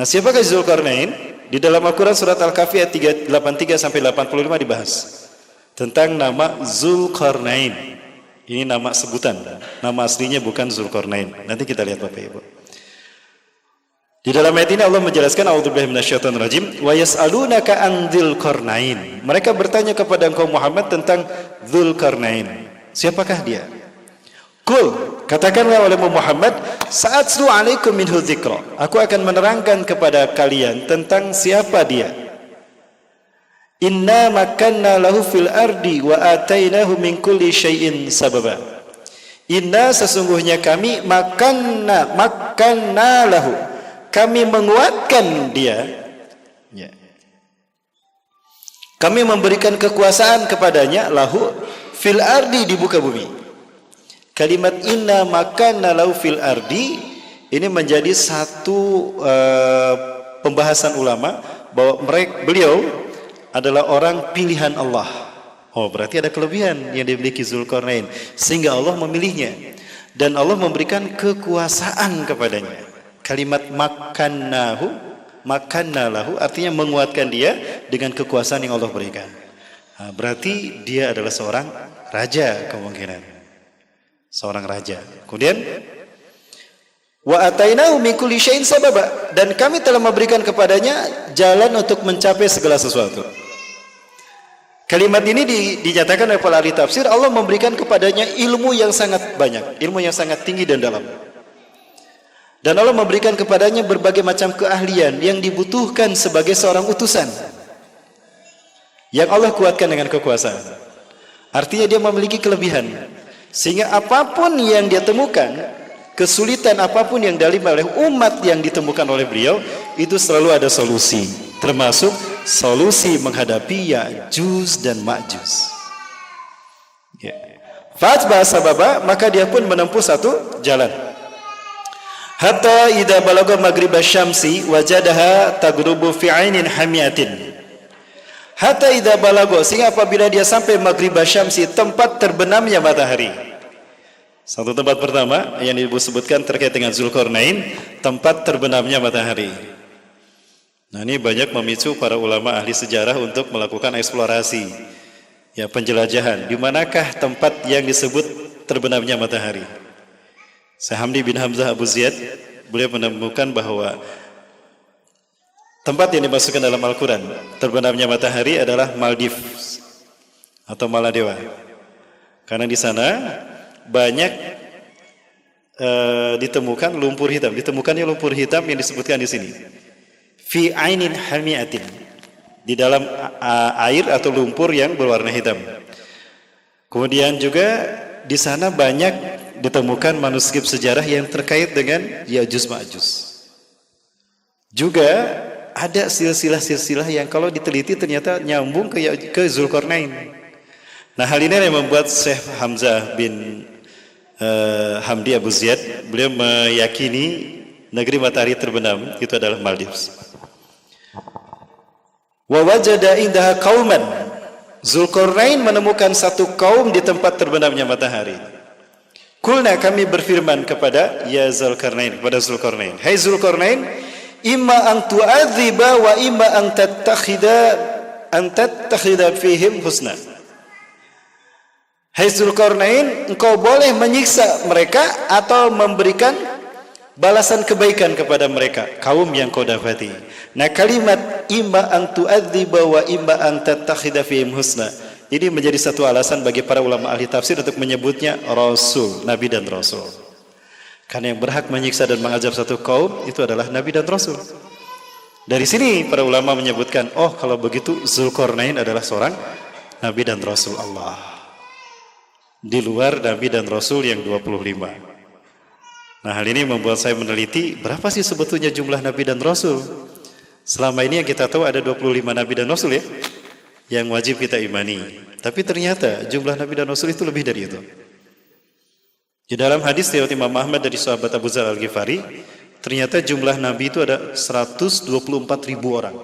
Nah, siapakah Zulkarnain? Di dalam Al-Qur'an surat Al-Kahfi ayat 83 sampai 85 dibahas tentang nama Zulkarnain. Ini nama sebutan, nama aslinya bukan Zulkarnain. Nanti kita lihat Bapak Ibu. Di dalam ayat ini Allah menjelaskan rajim wa yas'alunaka an. Mereka bertanya kepada engkau Muhammad tentang Dzulqarnain. Siapakah dia? Kul, katakanlah oleh Muhammad, saat alaikum minhu dzikra. Aku akan menerangkan kepada kalian tentang siapa dia. Inna makanna lahu fil ardi wa atainahu min kulli syai'in sababa. Inna sesungguhnya kami makanna makanna lahu kami menguatkan dia ya. kami memberikan kekuasaan kepadanya lahu fil ardi di muka bumi kalimat inna makanna lahu fil ardi ini menjadi satu uh, pembahasan ulama bahwa mereka beliau adalah orang pilihan Allah oh berarti ada kelebihan yang dimiliki Zulkarnain sehingga Allah memilihnya dan Allah memberikan kekuasaan kepadanya Kalimat makannahu, makannalahu artinya menguatkan dia dengan kekuasaan yang Allah berikan. Nah, berarti dia adalah seorang raja kemungkinan. Seorang raja. Kemudian wa atainahu min kulli syai'in sababa dan kami telah memberikan kepadanya jalan untuk mencapai segala sesuatu. Kalimat ini di, dinyatakan oleh para ahli tafsir Allah memberikan kepadanya ilmu yang sangat banyak, ilmu yang sangat tinggi dan dalam. Dan Allah memberikan kepadanya berbagai macam keahlian yang dibutuhkan sebagai seorang utusan. Yang Allah kuatkan dengan kekuasaan. Artinya dia memiliki kelebihan. Sehingga apa pun yang dia temukan, kesulitan apa pun yang dialami oleh umat yang ditemukan oleh beliau, itu selalu ada solusi. Termasuk solusi menghadapi Ya'juj dan Ma'juj. Ya. Fatbah sababa, maka dia pun menempuh satu jalan. Hatta idza balagha maghrib syamsi wajadaha tagrubu fi ainin hamiatin. Hatta idza balagha sehingga apabila dia sampai maghrib syamsi tempat terbenamnya matahari. Satu tempat pertama yang disebutkan terkait dengan Zulkarnain, tempat terbenamnya matahari. Nah, ini banyak memicu para ulama ahli sejarah untuk melakukan eksplorasi ya penjelajahan di manakah tempat yang disebut terbenamnya matahari. Sahamdi bin Hamzah Abu Ziyad beliau menemukan bahwa tempat yang dimasukkan dalam Al-Quran terbenamnya matahari adalah Maldives atau Maladewa. Karena di sana banyak uh, ditemukan lumpur hitam. Ditemukannya lumpur hitam yang disebutkan di sini. Fi ainin hamiatin. Di dalam air atau lumpur yang berwarna hitam. Kemudian juga di sana banyak ditemukan manuskrip sejarah yang terkait dengan Ya'juj Ma'juj. Juga ada silsilah-silsilah yang kalau diteliti ternyata nyambung ke ke Zulkarnain. Nah, hal ini yang membuat Syekh Hamzah bin uh, Hamdi Abu Ziyad beliau meyakini negeri matahari terbenam itu adalah Maldives. Wa wajada indaha qauman Zulkarnain menemukan satu kaum di tempat terbenamnya matahari. Kulna kami berfirman kepada ya Zulkarnain kepada Zulkarnain. Hai Zulkarnain, imma an tu'adziba wa imma an tattakhida an fihim husna. Hai Zulkarnain, engkau boleh menyiksa mereka atau memberikan balasan kebaikan kepada mereka kaum yang kau dapati. Nah kalimat imma an tu'adziba wa imma an fihim husna ini menjadi satu alasan bagi para ulama ahli tafsir untuk menyebutnya Rasul, Nabi dan Rasul. Karena yang berhak menyiksa dan mengazab satu kaum itu adalah Nabi dan Rasul. Dari sini para ulama menyebutkan, oh kalau begitu Zulkarnain adalah seorang Nabi dan Rasul Allah. Di luar Nabi dan Rasul yang 25. Nah hal ini membuat saya meneliti berapa sih sebetulnya jumlah Nabi dan Rasul. Selama ini yang kita tahu ada 25 Nabi dan Rasul ya yang wajib kita imani. Tapi ternyata jumlah Nabi dan Rasul itu lebih dari itu. Di dalam hadis riwayat Imam Ahmad dari sahabat Abu Zar Al-Ghifari, ternyata jumlah Nabi itu ada 124 ribu orang.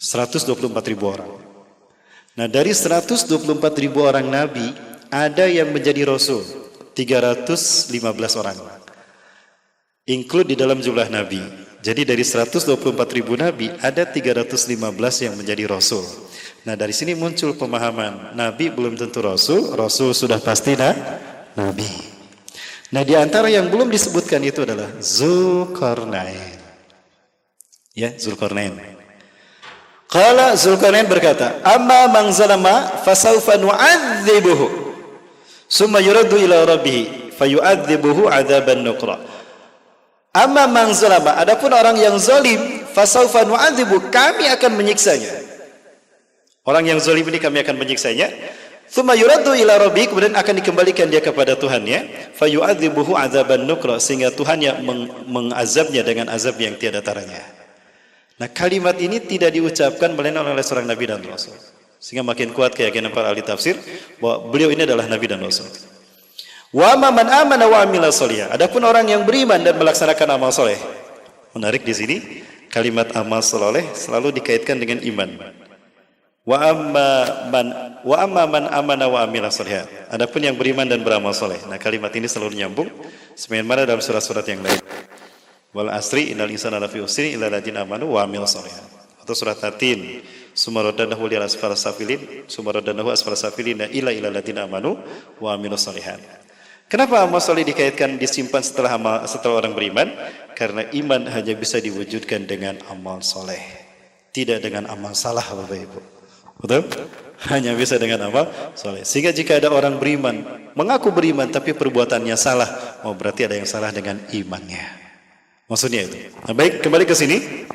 124 ribu orang. Nah dari 124 ribu orang Nabi, ada yang menjadi Rasul, 315 orang. Include di dalam jumlah Nabi. Jadi dari 124 ribu nabi ada 315 yang menjadi rasul. Nah dari sini muncul pemahaman nabi belum tentu rasul, rasul sudah pasti nah, nabi. Nah di antara yang belum disebutkan itu adalah Zulkarnain. Ya, Zulkarnain. Qala Zulkarnain berkata, "Amma man zalama fasawfa nu'adzibuhu." Summa yuraddu ila rabbih fayu'adzibuhu 'adzaban nuqra. Amma man zalama, adapun orang yang zalim, fasawfa nu'adzibu, kami akan menyiksanya. Orang yang zalim ini kami akan menyiksanya. Thumma yuraddu ila rabbi kemudian akan dikembalikan dia kepada Tuhannya, fayu'adzibuhu 'adzaban nukra sehingga Tuhan yang meng mengazabnya dengan azab yang tiada taranya. Nah, kalimat ini tidak diucapkan melainkan oleh seorang nabi dan rasul. Sehingga makin kuat keyakinan para ahli tafsir bahwa beliau ini adalah nabi dan rasul. Wa man amana wa amila solihah. Adapun orang yang beriman dan melaksanakan amal soleh. Menarik di sini kalimat amal soleh selalu dikaitkan dengan iman. Wa amma man wa amma man amana wa amila sholihat. Adapun yang beriman dan beramal soleh. Nah, kalimat ini selalu nyambung sebagaimana dalam surat-surat yang lain. Wal asri innal insana lafi usri illa alladziina amanu wa amila sholihat. Atau surat Tatin sumaradanahu lil asfal safilin sumaradanahu asfal safilin ila ila alladziina amanu wa amila sholihat. Kenapa amal soleh dikaitkan disimpan setelah amal, setelah orang beriman? Karena iman hanya bisa diwujudkan dengan amal soleh, tidak dengan amal salah, Bapak Ibu. Betul? Hanya bisa dengan amal soleh. Sehingga jika ada orang beriman, mengaku beriman tapi perbuatannya salah, oh berarti ada yang salah dengan imannya. Maksudnya itu. Nah, baik, kembali ke sini.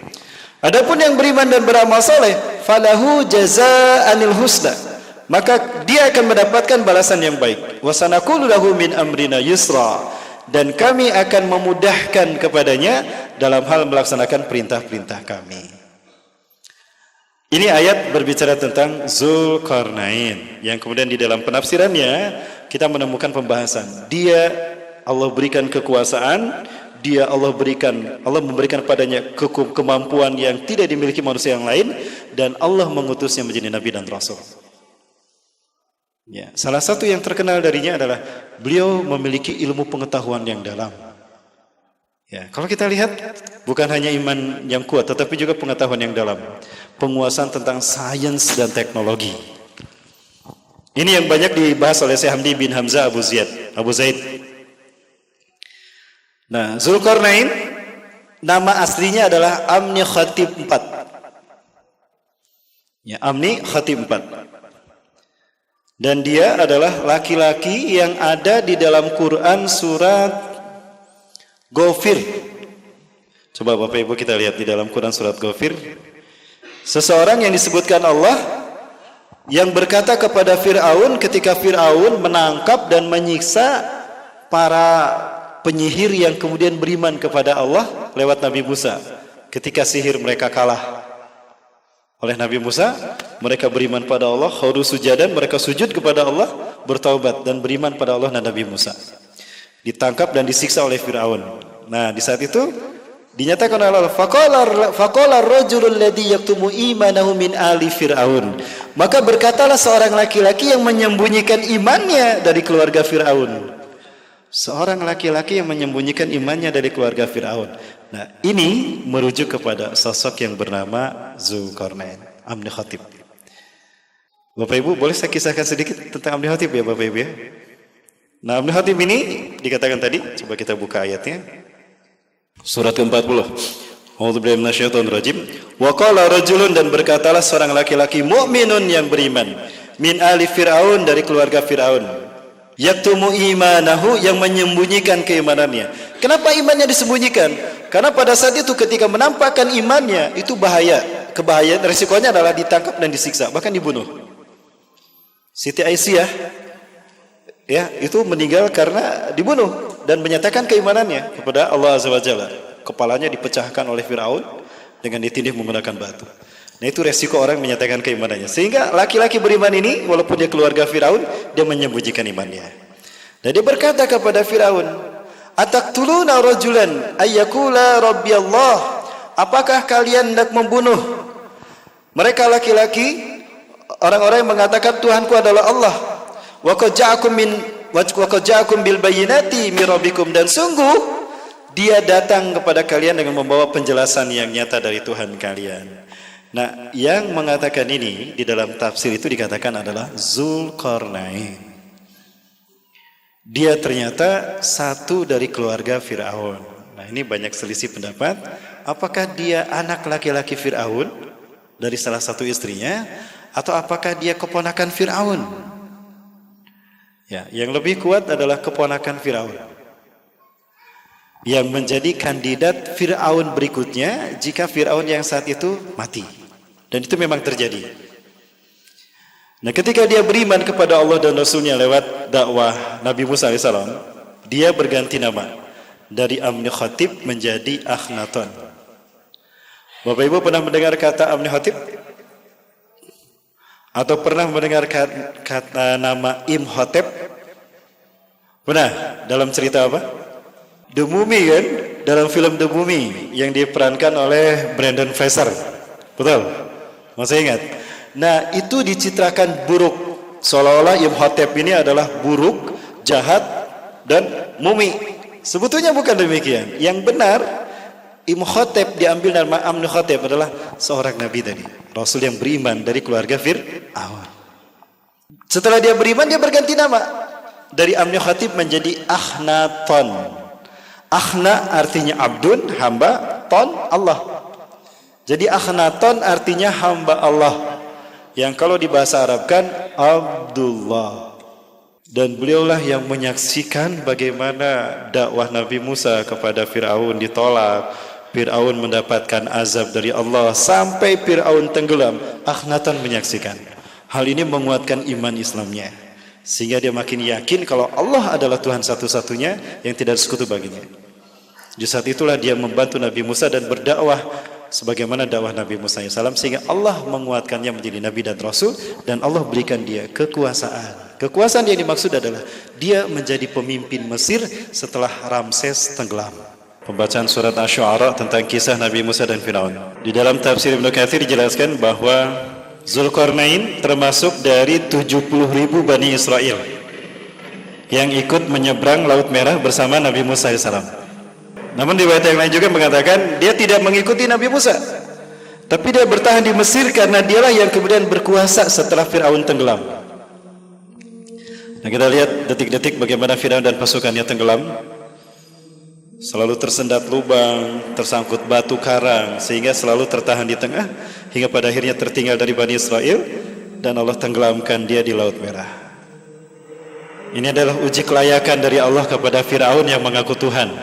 Adapun yang beriman dan beramal soleh, falahu jazaanil husna. Maka dia akan mendapatkan balasan yang baik. Wasanakulu lahu min amrina yusra. Dan kami akan memudahkan kepadanya dalam hal melaksanakan perintah-perintah kami. Ini ayat berbicara tentang Zulkarnain yang kemudian di dalam penafsirannya kita menemukan pembahasan. Dia Allah berikan kekuasaan, dia Allah berikan Allah memberikan padanya ke kemampuan yang tidak dimiliki manusia yang lain dan Allah mengutusnya menjadi nabi dan rasul. Ya, salah satu yang terkenal darinya adalah beliau memiliki ilmu pengetahuan yang dalam. Ya, kalau kita lihat bukan hanya iman yang kuat tetapi juga pengetahuan yang dalam penguasaan tentang sains dan teknologi. Ini yang banyak dibahas oleh Syekh Hamdi bin Hamzah Abu Zaid. Abu Zaid. Nah, Zulkarnain nama aslinya adalah Amni Khatib 4. Ya, Amni Khatib 4. Dan dia adalah laki-laki yang ada di dalam Quran surat Ghafir. Coba Bapak Ibu kita lihat di dalam Quran surat Ghafir Seseorang yang disebutkan Allah yang berkata kepada Fir'aun ketika Fir'aun menangkap dan menyiksa para penyihir yang kemudian beriman kepada Allah lewat Nabi Musa. Ketika sihir mereka kalah. Oleh Nabi Musa mereka beriman pada Allah khudu sujadan mereka sujud kepada Allah bertaubat dan beriman pada Allah dan Nabi Musa ditangkap dan disiksa oleh Fir'aun nah di saat itu Dinyatakan oleh Allah, faqala faqala rajulul ladzi yaktumu imanahu min ali fir'aun. Maka berkatalah seorang laki-laki yang menyembunyikan imannya dari keluarga Firaun. Seorang laki-laki yang menyembunyikan imannya dari keluarga Firaun. Nah, ini merujuk kepada sosok yang bernama Zulkarnain, Amni Khatib. Bapak Ibu, boleh saya kisahkan sedikit tentang Amni Khatib ya Bapak Ibu ya? Nah, Amni Khatib ini dikatakan tadi, coba kita buka ayatnya. Surat ke-40. A'udzubillahi minasyaitonir Wa qala rajulun dan berkatalah seorang laki-laki mukminun yang beriman min ali Firaun dari keluarga Firaun. Yaktumu imanahu yang menyembunyikan keimanannya. Kenapa imannya disembunyikan? Karena pada saat itu ketika menampakkan imannya itu bahaya. Kebahayaan resikonya adalah ditangkap dan disiksa, bahkan dibunuh. Siti Aisyah ya itu meninggal karena dibunuh dan menyatakan keimanannya kepada Allah Azza wa Jalla. Kepalanya dipecahkan oleh Firaun dengan ditindih menggunakan batu. Nah itu resiko orang menyatakan keimanannya. Sehingga laki-laki beriman ini walaupun dia keluarga Firaun, dia menyembunyikan imannya. Dan dia berkata kepada Firaun, "Ataktuluna rajulan ayyakula rabbi Allah?" Apakah kalian hendak membunuh mereka laki-laki orang-orang yang mengatakan Tuhanku adalah Allah? Wa bil bayyinati min rabbikum dan sungguh dia datang kepada kalian dengan membawa penjelasan yang nyata dari Tuhan kalian. Nah, yang mengatakan ini di dalam tafsir itu dikatakan adalah Zulkarnain. Dia ternyata satu dari keluarga Firaun. Nah, ini banyak selisih pendapat. Apakah dia anak laki-laki Firaun dari salah satu istrinya atau apakah dia keponakan Firaun? Ya, yang lebih kuat adalah keponakan Firaun. Yang menjadi kandidat Firaun berikutnya jika Firaun yang saat itu mati. Dan itu memang terjadi. Nah, ketika dia beriman kepada Allah dan Rasulnya lewat dakwah Nabi Musa AS, dia berganti nama dari Amni Khatib menjadi Akhnaton. Bapak Ibu pernah mendengar kata Amni Khatib? Atau pernah mendengar kata, nama Imhotep? Pernah? Dalam cerita apa? The Mummy kan? Dalam film The Mummy yang diperankan oleh Brandon Fraser. Betul? Masih ingat? Nah, itu dicitrakan buruk. Seolah-olah Imhotep ini adalah buruk, jahat, dan mumi. Sebetulnya bukan demikian. Yang benar, Imhotep diambil nama Amnuhotep adalah seorang nabi tadi. Rasul yang beriman dari keluarga Fir'aun. Setelah dia beriman, dia berganti nama. Dari Amnuhotep menjadi Ahnaton. Ahna artinya abdun, hamba, ton, Allah. Jadi Ahnaton artinya hamba Allah. Yang kalau di bahasa Arab kan Abdullah. Dan beliaulah yang menyaksikan bagaimana dakwah Nabi Musa kepada Fir'aun ditolak. Fir'aun mendapatkan azab dari Allah sampai Fir'aun tenggelam. Akhnatan menyaksikan. Hal ini menguatkan iman Islamnya. Sehingga dia makin yakin kalau Allah adalah Tuhan satu-satunya yang tidak sekutu baginya. Di saat itulah dia membantu Nabi Musa dan berdakwah sebagaimana dakwah Nabi Musa SAW sehingga Allah menguatkannya menjadi nabi dan rasul dan Allah berikan dia kekuasaan. Kekuasaan yang dimaksud adalah dia menjadi pemimpin Mesir setelah Ramses tenggelam. Pembacaan surat Asy-Syu'ara tentang kisah Nabi Musa dan Firaun. Di dalam tafsir Ibnu Katsir dijelaskan bahwa Zulkarnain termasuk dari 70 ribu Bani Israel yang ikut menyeberang Laut Merah bersama Nabi Musa AS. Namun riwayat yang lain juga mengatakan dia tidak mengikuti Nabi Musa. Tapi dia bertahan di Mesir karena dialah yang kemudian berkuasa setelah Firaun tenggelam. Nah, kita lihat detik-detik bagaimana Firaun dan pasukannya tenggelam. Selalu tersendat lubang, tersangkut batu karang sehingga selalu tertahan di tengah hingga pada akhirnya tertinggal dari Bani Israel dan Allah tenggelamkan dia di Laut Merah. Ini adalah uji kelayakan dari Allah kepada Firaun yang mengaku Tuhan.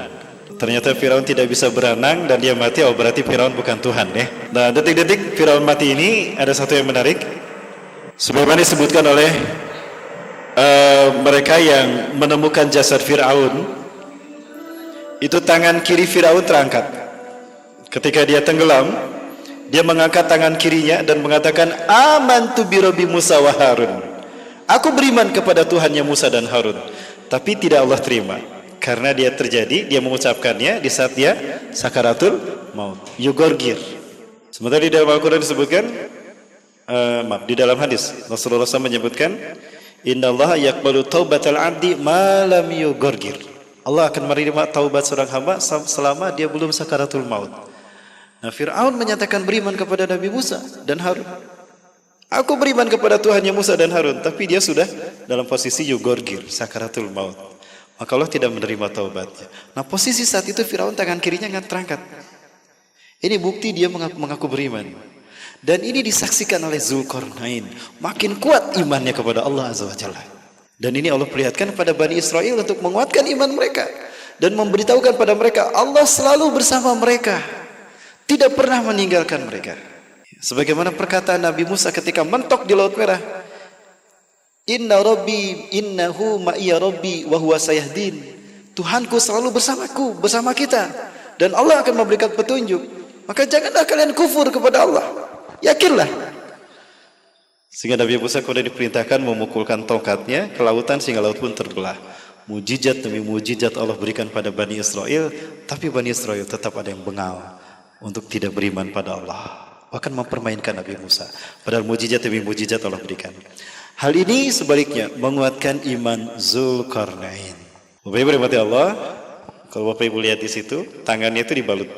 Ternyata Firaun tidak bisa berenang dan dia mati. Oh berarti Firaun bukan Tuhan ya. Nah detik-detik Firaun mati ini ada satu yang menarik. Sebagaimana disebutkan oleh uh, mereka yang menemukan jasad Firaun, itu tangan kiri Firaun terangkat. Ketika dia tenggelam, dia mengangkat tangan kirinya dan mengatakan, Aman tu birobi Musa wa Harun. Aku beriman kepada Tuhannya Musa dan Harun. Tapi tidak Allah terima karena dia terjadi dia mengucapkannya di saat dia sakaratul maut yugorgir sementara di dalam Al-Quran disebutkan uh, maaf di dalam hadis Rasulullah SAW menyebutkan innallaha yakbalu taubatal abdi malam yugorgir Allah akan menerima taubat seorang hamba selama dia belum sakaratul maut nah Fir'aun menyatakan beriman kepada Nabi Musa dan Harun aku beriman kepada Tuhannya Musa dan Harun tapi dia sudah dalam posisi yugorgir sakaratul maut maka Allah tidak menerima taubatnya. Nah posisi saat itu Firaun tangan kirinya nggak terangkat. Ini bukti dia mengaku, mengaku beriman. Dan ini disaksikan oleh Zulkarnain. Makin kuat imannya kepada Allah Azza wa Jalla. Dan ini Allah perlihatkan pada Bani Israel untuk menguatkan iman mereka. Dan memberitahukan pada mereka Allah selalu bersama mereka. Tidak pernah meninggalkan mereka. Sebagaimana perkataan Nabi Musa ketika mentok di Laut Merah. Inna Rabbi innahu ma'iya Rabbi wa huwa sayahdin. Tuhanku selalu bersamaku, bersama kita dan Allah akan memberikan petunjuk. Maka janganlah kalian kufur kepada Allah. Yakinlah. Sehingga Nabi Musa kemudian diperintahkan memukulkan tongkatnya ke lautan sehingga laut pun terbelah. Mujizat demi mujizat Allah berikan pada Bani Israel, tapi Bani Israel tetap ada yang bengal untuk tidak beriman pada Allah. Bahkan mempermainkan Nabi Musa. Padahal mujizat demi mujizat Allah berikan. Hal ini sebaliknya menguatkan iman Zulkarnain. Bapak Ibu Allah, Kalau Bapak Ibu lihat di situ, tangannya itu dibalut.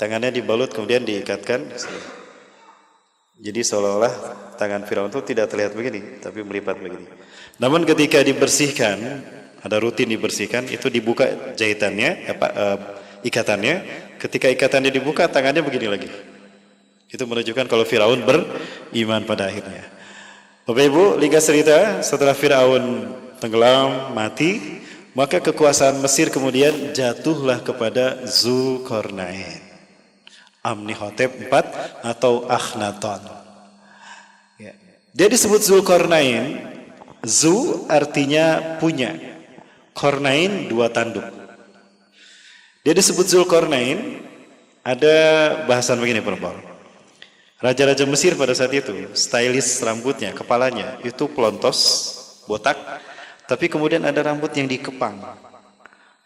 Tangannya dibalut kemudian diikatkan. Jadi seolah-olah tangan Firaun itu tidak terlihat begini, tapi melipat begini. Namun ketika dibersihkan, ada rutin dibersihkan, itu dibuka jahitannya, apa uh, ikatannya. Ketika ikatannya dibuka, tangannya begini lagi. Itu menunjukkan kalau Firaun beriman pada akhirnya. Bapak Ibu, lihat cerita setelah Firaun tenggelam, mati, maka kekuasaan Mesir kemudian jatuhlah kepada Zulkarnain. Amnihotep IV atau Akhenaton. Dia disebut Zulkarnain. Zu artinya punya. Kornain dua tanduk. Dia disebut Zulkarnain. Ada bahasan begini perempuan. Raja-raja Mesir pada saat itu, stylish rambutnya, kepalanya itu pelontos, botak, tapi kemudian ada rambut yang dikepang.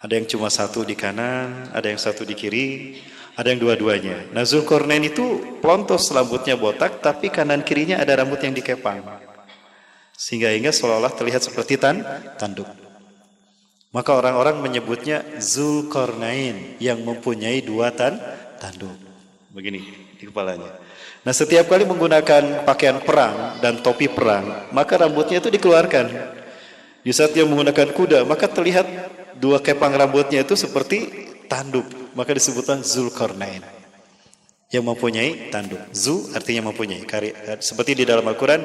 Ada yang cuma satu di kanan, ada yang satu di kiri, ada yang dua-duanya. Nah Zulkarnain itu pelontos rambutnya botak, tapi kanan kirinya ada rambut yang dikepang. Sehingga hingga seolah-olah terlihat seperti tan tanduk. Maka orang-orang menyebutnya Zulkarnain yang mempunyai dua tan tanduk. Begini di kepalanya. Nah setiap kali menggunakan pakaian perang dan topi perang, maka rambutnya itu dikeluarkan. Di saat dia menggunakan kuda, maka terlihat dua kepang rambutnya itu seperti tanduk. Maka disebutlah Zulkarnain. Yang mempunyai tanduk. Zu artinya mempunyai. Seperti di dalam Al-Quran,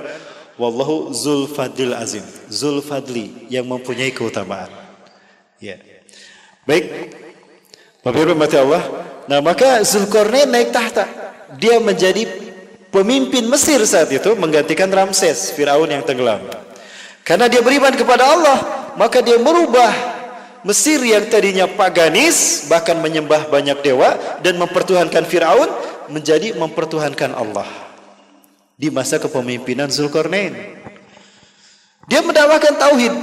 Wallahu Zulfadil Azim. Zulfadli yang mempunyai keutamaan. Ya. Baik. Bapak Ibu Allah. Nah maka Zulkarnain naik tahta. Dia menjadi pemimpin Mesir saat itu menggantikan Ramses, Firaun yang tenggelam. Karena dia beriman kepada Allah, maka dia merubah Mesir yang tadinya paganis, bahkan menyembah banyak dewa dan mempertuhankan Firaun menjadi mempertuhankan Allah. Di masa kepemimpinan Zulkarnain. Dia mendakwakan tauhid.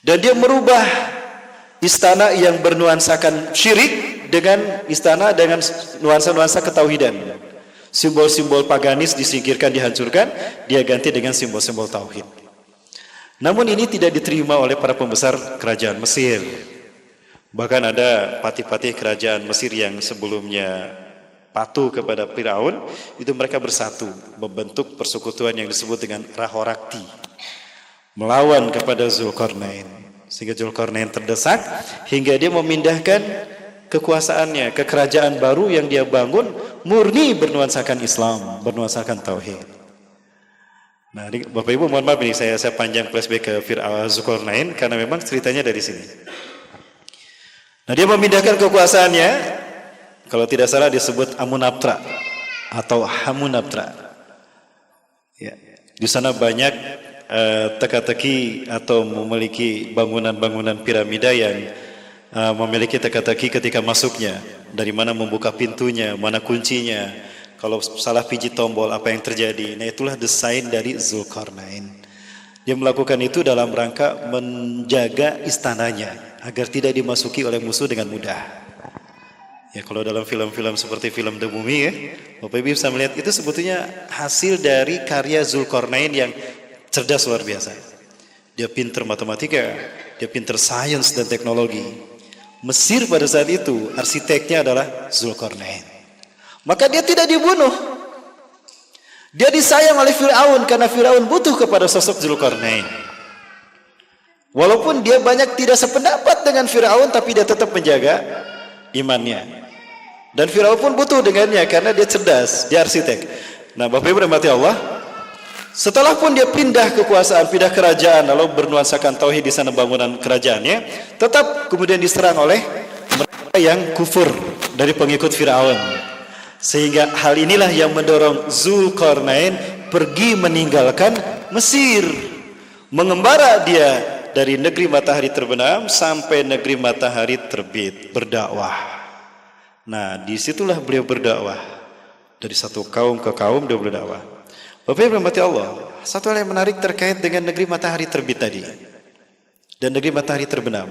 Dan dia merubah istana yang bernuansakan syirik dengan istana dengan nuansa-nuansa ketauhidan. Simbol-simbol paganis disingkirkan, dihancurkan, dia ganti dengan simbol-simbol tauhid. Namun ini tidak diterima oleh para pembesar kerajaan Mesir. Bahkan ada patih-patih kerajaan Mesir yang sebelumnya patuh kepada Firaun, itu mereka bersatu membentuk persekutuan yang disebut dengan Rahorakti. Melawan kepada Zulkarnain. Sehingga Zulkarnain terdesak hingga dia memindahkan kekuasaannya, kekerajaan baru yang dia bangun murni bernuansakan Islam, bernuansakan tauhid. Nah, ini, Bapak Ibu mohon maaf ini saya saya panjang flashback ke Fir'aun Zulkarnain karena memang ceritanya dari sini. Nah, dia memindahkan kekuasaannya kalau tidak salah disebut Amunaptra atau Hamunaptra. Ya, di sana banyak uh, teka-teki atau memiliki bangunan-bangunan piramida yang uh, memiliki teka-teki ketika masuknya, dari mana membuka pintunya, mana kuncinya, kalau salah pijit tombol apa yang terjadi. Nah itulah desain dari Zulkarnain. Dia melakukan itu dalam rangka menjaga istananya agar tidak dimasuki oleh musuh dengan mudah. Ya kalau dalam film-film seperti film The Mummy ya, Bapak Ibu bisa melihat itu sebetulnya hasil dari karya Zulkarnain yang cerdas luar biasa. Dia pinter matematika, dia pinter sains dan teknologi. Mesir pada saat itu arsiteknya adalah Zulkarnain. Maka dia tidak dibunuh. Dia disayang oleh Firaun karena Firaun butuh kepada sosok Zulkarnain. Walaupun dia banyak tidak sependapat dengan Firaun tapi dia tetap menjaga imannya. Dan Firaun pun butuh dengannya karena dia cerdas, dia arsitek. Nah, Bapak Ibu mati Allah, setelah pun dia pindah kekuasaan, pindah kerajaan, lalu bernuansakan tauhid di sana bangunan kerajaannya, tetap kemudian diserang oleh mereka yang kufur dari pengikut Firaun. Sehingga hal inilah yang mendorong Zulkarnain pergi meninggalkan Mesir. Mengembara dia dari negeri matahari terbenam sampai negeri matahari terbit berdakwah. Nah, di situlah beliau berdakwah. Dari satu kaum ke kaum dia berdakwah. Bapak Ibu mati Allah, satu hal yang menarik terkait dengan negeri matahari terbit tadi dan negeri matahari terbenam.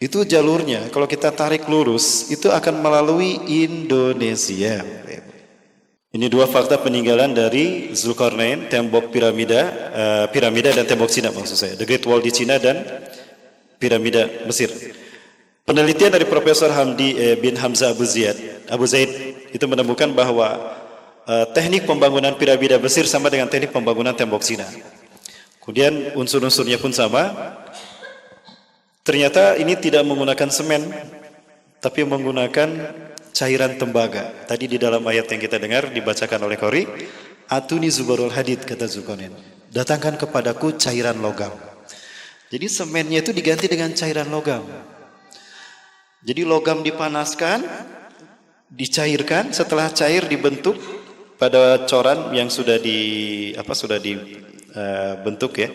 Itu jalurnya kalau kita tarik lurus itu akan melalui Indonesia. Ini dua fakta peninggalan dari Zulkarnain, tembok piramida, uh, piramida dan tembok Cina maksud saya. The Great Wall di Cina dan piramida Mesir. Penelitian dari Profesor Hamdi eh, bin Hamzah Abu Ziyad, Abu Zaid itu menemukan bahwa eh, teknik pembangunan piramida Mesir sama dengan teknik pembangunan tembok Cina. Kemudian unsur-unsurnya pun sama. Ternyata ini tidak menggunakan semen, tapi menggunakan cairan tembaga. Tadi di dalam ayat yang kita dengar dibacakan oleh Kori, Atuni Zubarul Hadid kata Zukonin. Datangkan kepadaku cairan logam. Jadi semennya itu diganti dengan cairan logam. Jadi logam dipanaskan, dicairkan, setelah cair dibentuk pada coran yang sudah di apa sudah dibentuk uh, ya.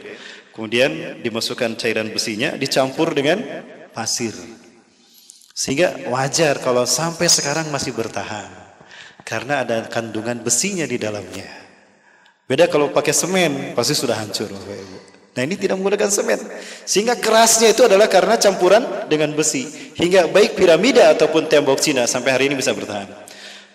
Kemudian dimasukkan cairan besinya, dicampur dengan pasir. Sehingga wajar kalau sampai sekarang masih bertahan. Karena ada kandungan besinya di dalamnya. Beda kalau pakai semen, pasti sudah hancur. Nah ini tidak menggunakan semen. Sehingga kerasnya itu adalah karena campuran dengan besi. Hingga baik piramida ataupun tembok Cina sampai hari ini bisa bertahan.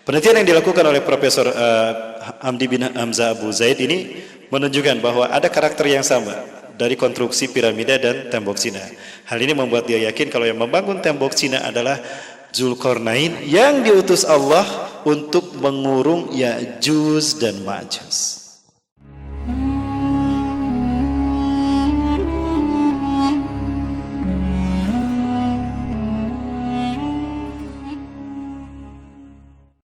Penelitian yang dilakukan oleh Profesor uh, Hamdi bin Hamzah Abu Zaid ini menunjukkan bahwa ada karakter yang sama dari konstruksi piramida dan tembok Cina. Hal ini membuat dia yakin kalau yang membangun tembok Cina adalah Zulkarnain yang diutus Allah untuk mengurung Ya'juj dan Ma'juj.